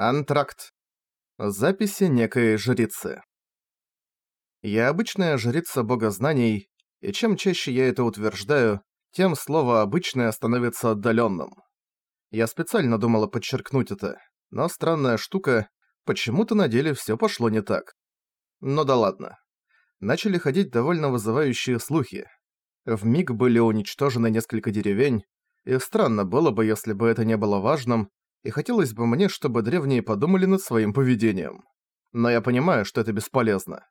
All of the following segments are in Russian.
Антракт. Записи некой жрицы. Я обычная жрица бога знаний, и чем чаще я это утверждаю, тем слово «обычное» становится отдалённым. Я специально думала подчеркнуть это, но странная штука, почему-то на деле всё пошло не так. Но да ладно. Начали ходить довольно вызывающие слухи. В миг были уничтожены несколько деревень, и странно было бы, если бы это не было важным, и хотелось бы мне, чтобы древние подумали над своим поведением. Но я понимаю, что это бесполезно.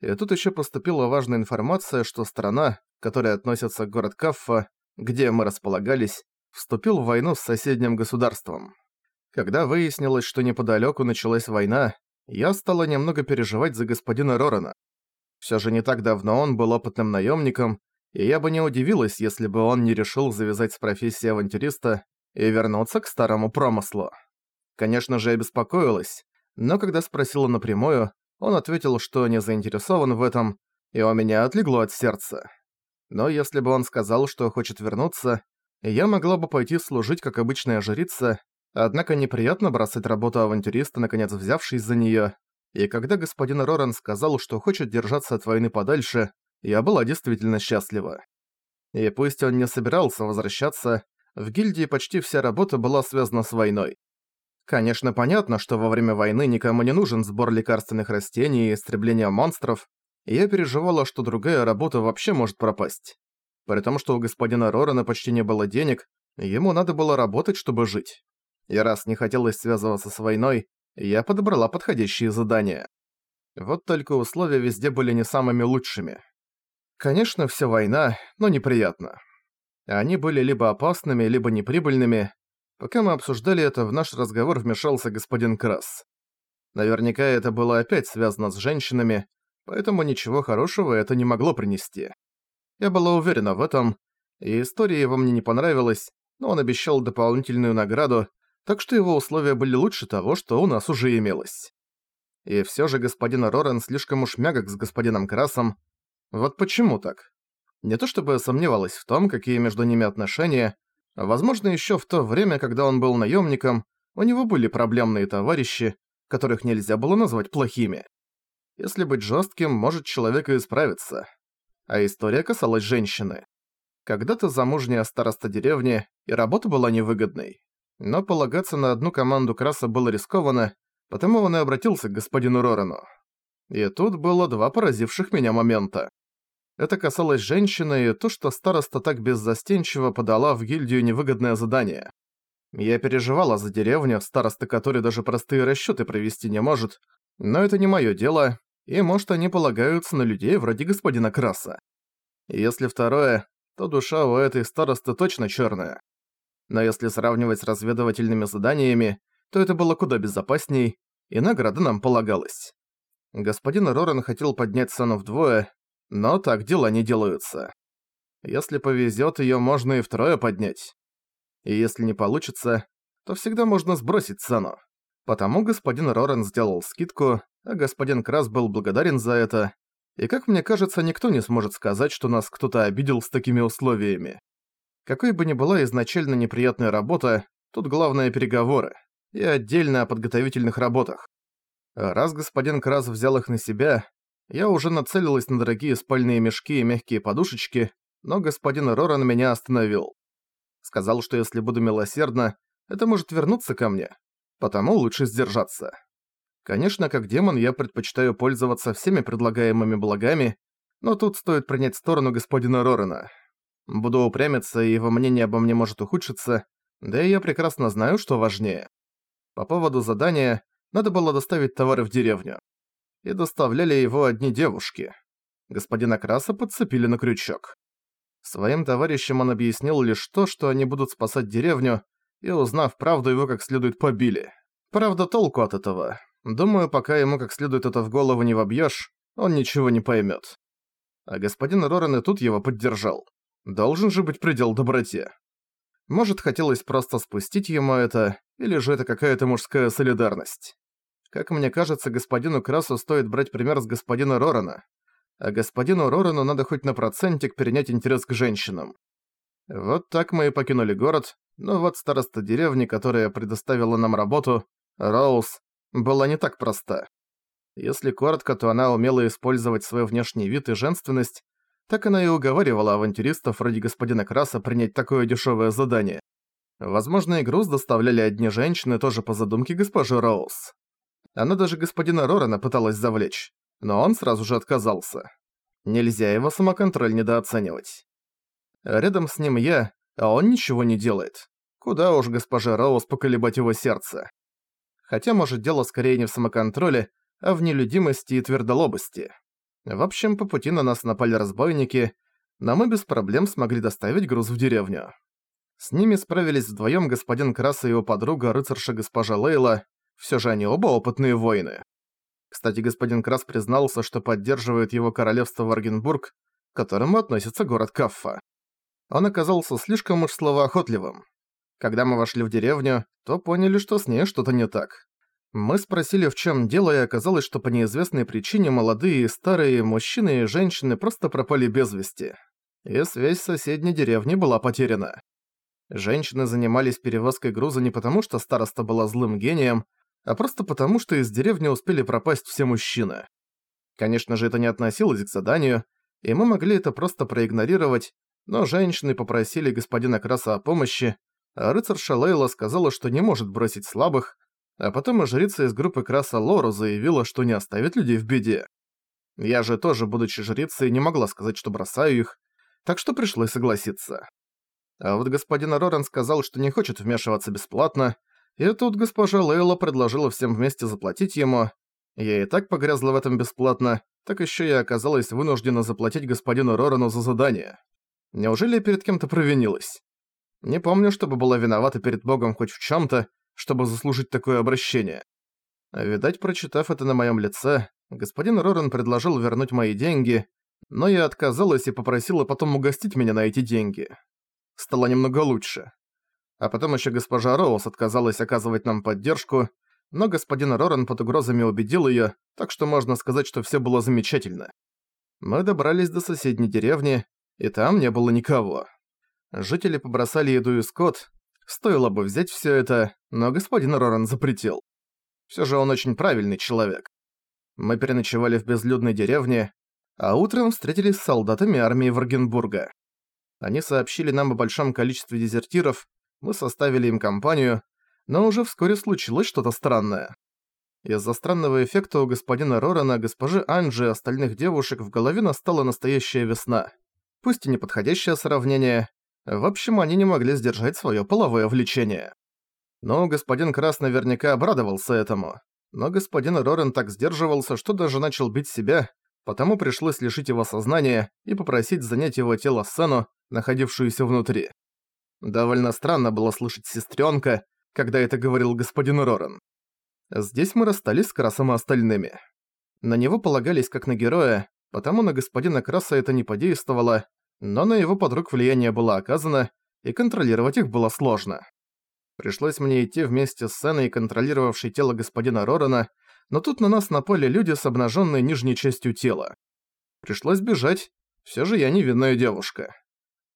И тут еще поступила важная информация, что страна, которая относится к город Каффа, где мы располагались, вступил в войну с соседним государством. Когда выяснилось, что неподалеку началась война, я стала немного переживать за господина Рорана. Все же не так давно он был опытным наемником, и я бы не удивилась, если бы он не решил завязать с профессией авантюриста и вернуться к старому промыслу. Конечно же, я беспокоилась, но когда спросила напрямую, он ответил, что не заинтересован в этом, и у меня отлегло от сердца. Но если бы он сказал, что хочет вернуться, я могла бы пойти служить как обычная жрица, однако неприятно бросать работу авантюриста, наконец взявшись за неё. И когда господин Роран сказал, что хочет держаться от войны подальше, я была действительно счастлива. И пусть он не собирался возвращаться, в гильдии почти вся работа была связана с войной. Конечно, понятно, что во время войны никому не нужен сбор лекарственных растений и истребление монстров, и я переживала, что другая работа вообще может пропасть. При том, что у господина Рорана почти не было денег, ему надо было работать, чтобы жить. И раз не хотелось связываться с войной, я подобрала подходящие задания. Вот только условия везде были не самыми лучшими. Конечно, вся война, но неприятно. Они были либо опасными, либо неприбыльными. Пока мы обсуждали это, в наш разговор вмешался господин Крас. Наверняка это было опять связано с женщинами, поэтому ничего хорошего это не могло принести. Я была уверена в этом, и история его мне не понравилась, но он обещал дополнительную награду, так что его условия были лучше того, что у нас уже имелось. И всё же господин Рорен слишком уж мягок с господином Красом. Вот почему так? Не то чтобы сомневалась в том, какие между ними отношения, возможно еще в то время, когда он был наемником, у него были проблемные товарищи, которых нельзя было назвать плохими. Если быть жестким, может человек и исправиться. А история касалась женщины. Когда-то замужняя староста деревни, и работа была невыгодной. Но полагаться на одну команду Краса было рискованно, потому он и обратился к господину Рорану. И тут было два поразивших меня момента. Это касалось женщины и то, что староста так беззастенчиво подала в гильдию невыгодное задание. Я переживала за деревню, староста которой даже простые расчёты провести не может, но это не моё дело, и может они полагаются на людей вроде господина Краса. Если второе, то душа у этой старосты точно чёрная. Но если сравнивать с разведывательными заданиями, то это было куда безопасней, и награда нам полагалась. Господин Роран хотел поднять цену вдвое, но так дела не делаются. Если повезет, ее можно и втрое поднять. И если не получится, то всегда можно сбросить цену. Потому господин Рорен сделал скидку, а господин Крас был благодарен за это. И как мне кажется, никто не сможет сказать, что нас кто-то обидел с такими условиями. Какой бы ни была изначально неприятная работа, тут главное переговоры. И отдельно о подготовительных работах. Раз господин Крас взял их на себя, я уже нацелилась на дорогие спальные мешки и мягкие подушечки, но господин Роран меня остановил. Сказал, что если буду милосердна, это может вернуться ко мне, потому лучше сдержаться. Конечно, как демон я предпочитаю пользоваться всеми предлагаемыми благами, но тут стоит принять сторону господина Рорана. Буду упрямиться, и его мнение обо мне может ухудшиться, да и я прекрасно знаю, что важнее. По поводу задания, надо было доставить товары в деревню и доставляли его одни девушки. Господина Краса подцепили на крючок. Своим товарищам он объяснил лишь то, что они будут спасать деревню, и, узнав правду, его как следует побили. Правда, толку от этого. Думаю, пока ему как следует это в голову не вобьёшь, он ничего не поймёт. А господин Рорен и тут его поддержал. Должен же быть предел доброте. Может, хотелось просто спустить ему это, или же это какая-то мужская солидарность. Как мне кажется, господину Красу стоит брать пример с господина Рорана. А господину Рорану надо хоть на процентик перенять интерес к женщинам. Вот так мы и покинули город, но вот староста деревни, которая предоставила нам работу, Роуз была не так проста. Если коротко, то она умела использовать свой внешний вид и женственность, так она и уговаривала авантюристов ради господина Краса принять такое дешевое задание. Возможно, игру доставляли одни женщины тоже по задумке госпожи Роуз. Она даже господина Рорана пыталась завлечь, но он сразу же отказался. Нельзя его самоконтроль недооценивать. Рядом с ним я, а он ничего не делает. Куда уж госпожа Роуз поколебать его сердце. Хотя, может, дело скорее не в самоконтроле, а в нелюдимости и твердолобости. В общем, по пути на нас напали разбойники, но мы без проблем смогли доставить груз в деревню. С ними справились вдвоем господин Крас и его подруга, рыцарша госпожа Лейла, все же они оба опытные воины. Кстати, господин Крас признался, что поддерживает его королевство Варгенбург, к которому относится город Каффа. Он оказался слишком уж словоохотливым. Когда мы вошли в деревню, то поняли, что с ней что-то не так. Мы спросили, в чем дело, и оказалось, что по неизвестной причине молодые и старые мужчины и женщины просто пропали без вести. И связь соседней деревней была потеряна. Женщины занимались перевозкой груза не потому, что староста была злым гением, а просто потому, что из деревни успели пропасть все мужчины. Конечно же, это не относилось к заданию, и мы могли это просто проигнорировать, но женщины попросили господина Краса о помощи, а рыцарша Лейла сказала, что не может бросить слабых, а потом и жрица из группы Краса Лору заявила, что не оставит людей в беде. Я же тоже, будучи жрицей, не могла сказать, что бросаю их, так что пришлось согласиться. А вот господин Роран сказал, что не хочет вмешиваться бесплатно, и тут госпожа Лейла предложила всем вместе заплатить ему. Я и так погрязла в этом бесплатно, так еще и оказалась вынуждена заплатить господину Рорану за задание. Неужели я перед кем-то провинилась? Не помню, чтобы была виновата перед Богом хоть в чем то чтобы заслужить такое обращение. Видать, прочитав это на моем лице, господин Роран предложил вернуть мои деньги, но я отказалась и попросила потом угостить меня на эти деньги. Стало немного лучше. А потом еще госпожа Роуз отказалась оказывать нам поддержку, но господин Роран под угрозами убедил ее, так что можно сказать, что все было замечательно. Мы добрались до соседней деревни, и там не было никого. Жители побросали еду и скот, Стоило бы взять всё это, но господин Роран запретил. Всё же он очень правильный человек. Мы переночевали в безлюдной деревне, а утром встретились с солдатами армии Варгенбурга. Они сообщили нам о большом количестве дезертиров, мы составили им компанию, но уже вскоре случилось что-то странное. Из-за странного эффекта у господина Рорана, госпожи Анджи и остальных девушек в голове настала настоящая весна. Пусть и неподходящее сравнение, в общем, они не могли сдержать своё половое влечение. Но господин Крас наверняка обрадовался этому. Но господин Рорен так сдерживался, что даже начал бить себя, потому пришлось лишить его сознания и попросить занять его тело Сену, находившуюся внутри. Довольно странно было слышать сестренка, когда это говорил господин Рорен. Здесь мы расстались с Красом и остальными. На него полагались как на героя, потому на господина Краса это не подействовало, но на его подруг влияние было оказано, и контролировать их было сложно. Пришлось мне идти вместе с Сеной, контролировавшей тело господина Рорана, но тут на нас напали люди с обнаженной нижней частью тела. Пришлось бежать, все же я невинная девушка.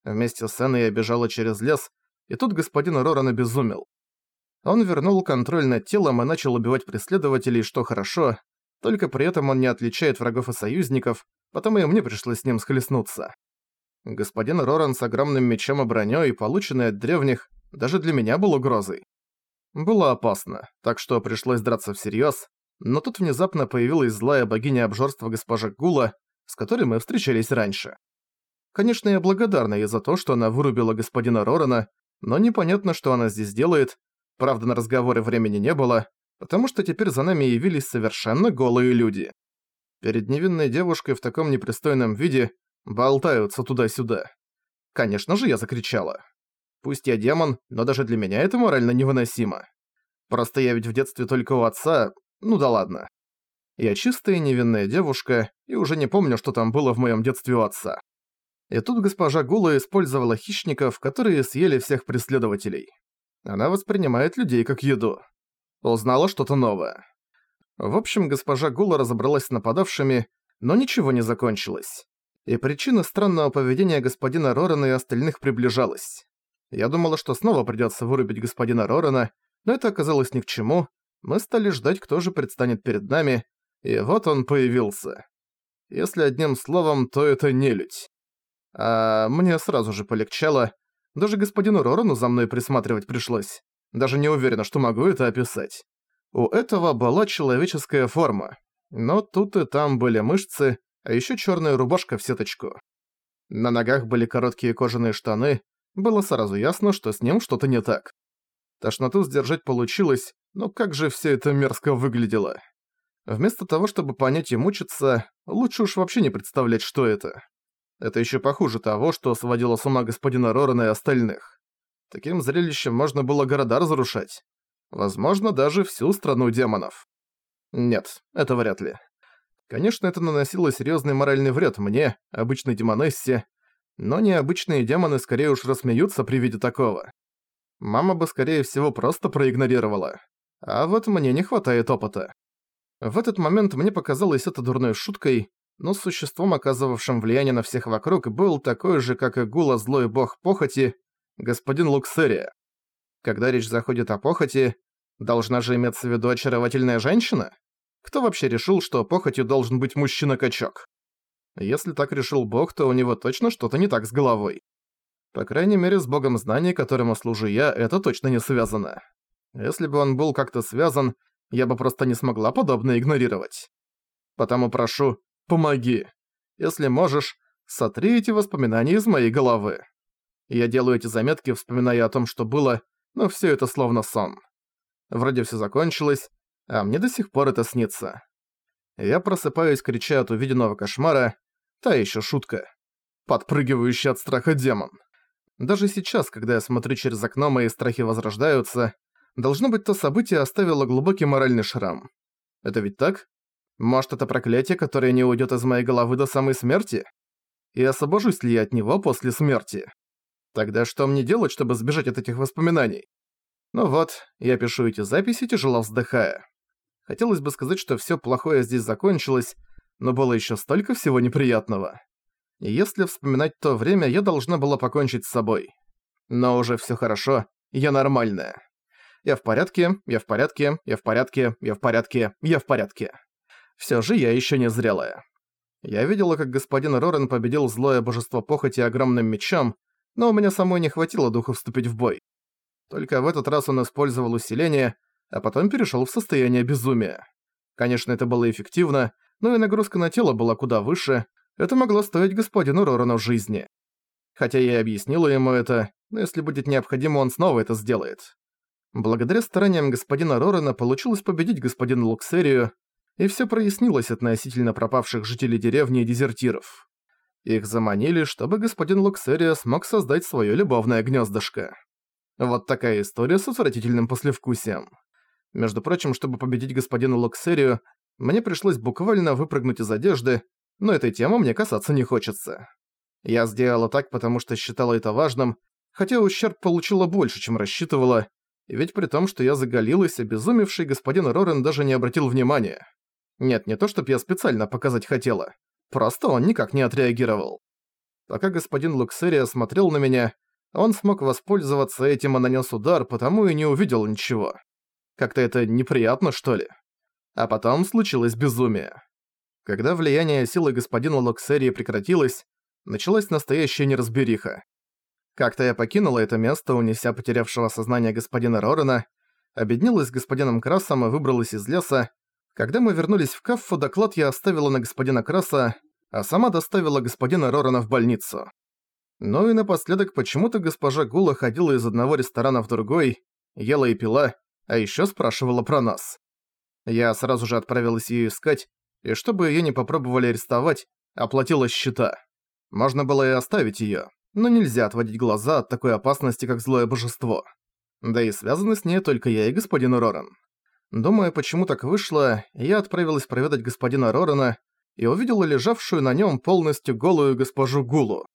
Вместе с Сеной я бежала через лес, и тут господин Роран обезумел. Он вернул контроль над телом и начал убивать преследователей, что хорошо, только при этом он не отличает врагов и союзников, потому и мне пришлось с ним схлестнуться. Господин Роран с огромным мечом и бронёй, полученный от древних, даже для меня был угрозой. Было опасно, так что пришлось драться всерьёз, но тут внезапно появилась злая богиня обжорства госпожа Гула, с которой мы встречались раньше. Конечно, я благодарна ей за то, что она вырубила господина Рорана, но непонятно, что она здесь делает, правда, на разговоры времени не было, потому что теперь за нами явились совершенно голые люди. Перед невинной девушкой в таком непристойном виде Болтаются туда-сюда. Конечно же, я закричала. Пусть я демон, но даже для меня это морально невыносимо. Просто я ведь в детстве только у отца... Ну да ладно. Я чистая невинная девушка, и уже не помню, что там было в моем детстве у отца. И тут госпожа Гула использовала хищников, которые съели всех преследователей. Она воспринимает людей как еду. Узнала что-то новое. В общем, госпожа Гула разобралась с нападавшими, но ничего не закончилось и причина странного поведения господина Рорана и остальных приближалась. Я думала, что снова придётся вырубить господина Рорана, но это оказалось ни к чему. Мы стали ждать, кто же предстанет перед нами, и вот он появился. Если одним словом, то это нелюдь. А мне сразу же полегчало. Даже господину Рорану за мной присматривать пришлось. Даже не уверена, что могу это описать. У этого была человеческая форма. Но тут и там были мышцы, а еще черная рубашка в сеточку. На ногах были короткие кожаные штаны. Было сразу ясно, что с ним что-то не так. Тошноту сдержать получилось, но как же все это мерзко выглядело. Вместо того, чтобы понять и мучиться, лучше уж вообще не представлять, что это. Это еще похуже того, что сводило с ума господина Рорана и остальных. Таким зрелищем можно было города разрушать. Возможно, даже всю страну демонов. Нет, это вряд ли. Конечно, это наносило серьезный моральный вред мне, обычной демонессе, но необычные демоны скорее уж рассмеются при виде такого. Мама бы, скорее всего, просто проигнорировала. А вот мне не хватает опыта. В этот момент мне показалось это дурной шуткой, но существом, оказывавшим влияние на всех вокруг, был такой же, как и Гула злой бог похоти, господин Луксерия. Когда речь заходит о похоти, должна же иметься в виду очаровательная женщина? Кто вообще решил, что похотью должен быть мужчина-качок? Если так решил бог, то у него точно что-то не так с головой. По крайней мере, с богом знаний, которому служу я, это точно не связано. Если бы он был как-то связан, я бы просто не смогла подобное игнорировать. Потому прошу, помоги. Если можешь, сотри эти воспоминания из моей головы. Я делаю эти заметки, вспоминая о том, что было, но все это словно сон. Вроде все закончилось, а мне до сих пор это снится. Я просыпаюсь, крича от увиденного кошмара, та еще шутка. Подпрыгивающий от страха демон. Даже сейчас, когда я смотрю через окно, мои страхи возрождаются, Должно быть, то событие оставило глубокий моральный шрам. Это ведь так? Может, это проклятие, которое не уйдет из моей головы до самой смерти? И освобожусь ли я от него после смерти? Тогда что мне делать, чтобы сбежать от этих воспоминаний? Ну вот, я пишу эти записи, тяжело вздыхая. Хотелось бы сказать, что всё плохое здесь закончилось, но было ещё столько всего неприятного. И если вспоминать то время, я должна была покончить с собой. Но уже всё хорошо, я нормальная. Я в порядке, я в порядке, я в порядке, я в порядке, я в порядке. Всё же я ещё не зрелая. Я видела, как господин Рорен победил злое божество похоти огромным мечом, но у меня самой не хватило духа вступить в бой. Только в этот раз он использовал усиление, а потом перешёл в состояние безумия. Конечно, это было эффективно, но и нагрузка на тело была куда выше, это могло стоить господину Рорану жизни. Хотя я и объяснила ему это, но если будет необходимо, он снова это сделает. Благодаря стараниям господина Рорена получилось победить господина Луксерию, и все прояснилось относительно пропавших жителей деревни и дезертиров. Их заманили, чтобы господин Луксерия смог создать свое любовное гнездышко. Вот такая история с отвратительным послевкусием. Между прочим, чтобы победить господина Луксерию, мне пришлось буквально выпрыгнуть из одежды, но этой темы мне касаться не хочется. Я сделала так, потому что считала это важным, хотя ущерб получила больше, чем рассчитывала, ведь при том, что я заголилась, обезумевший господин Рорен даже не обратил внимания. Нет, не то, чтоб я специально показать хотела. Просто он никак не отреагировал. Пока господин Луксерия смотрел на меня, он смог воспользоваться этим и нанес удар, потому и не увидел ничего. Как-то это неприятно, что ли? А потом случилось безумие. Когда влияние силы господина Луксерии прекратилось, началась настоящая неразбериха. Как-то я покинула это место, унеся потерявшего сознание господина Рорена, объединилась с господином Красом и выбралась из леса. Когда мы вернулись в Каффу, доклад я оставила на господина Краса, а сама доставила господина Рорена в больницу. Ну и напоследок почему-то госпожа Гула ходила из одного ресторана в другой, ела и пила, а ещё спрашивала про нас. Я сразу же отправилась её искать, и чтобы её не попробовали арестовать, оплатила счета. Можно было и оставить её, но нельзя отводить глаза от такой опасности, как злое божество. Да и связаны с ней только я и господин Роран. Думая, почему так вышло, я отправилась проведать господина Рорана и увидела лежавшую на нем полностью голую госпожу Гулу.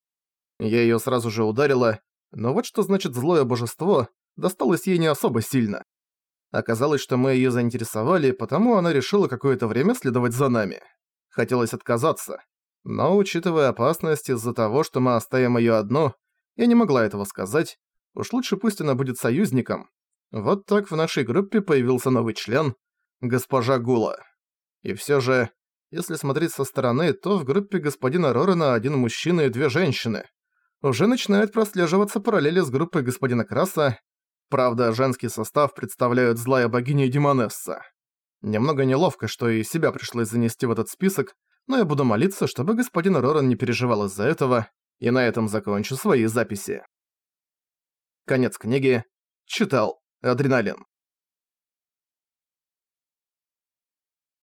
Я ее сразу же ударила, но вот что значит злое божество, досталось ей не особо сильно. Оказалось, что мы ее заинтересовали, потому она решила какое-то время следовать за нами. Хотелось отказаться, но, учитывая опасность из-за того, что мы оставим её одну, я не могла этого сказать. Уж лучше пусть она будет союзником. Вот так в нашей группе появился новый член – госпожа Гула. И все же, если смотреть со стороны, то в группе господина Рорена один мужчина и две женщины. Уже начинает прослеживаться параллели с группой господина Краса. Правда, женский состав представляют злая богиня и демонесса. Немного неловко, что и себя пришлось занести в этот список, но я буду молиться, чтобы господин Рорен не переживал из-за этого, и на этом закончу свои записи. Конец книги. Читал. Адреналин.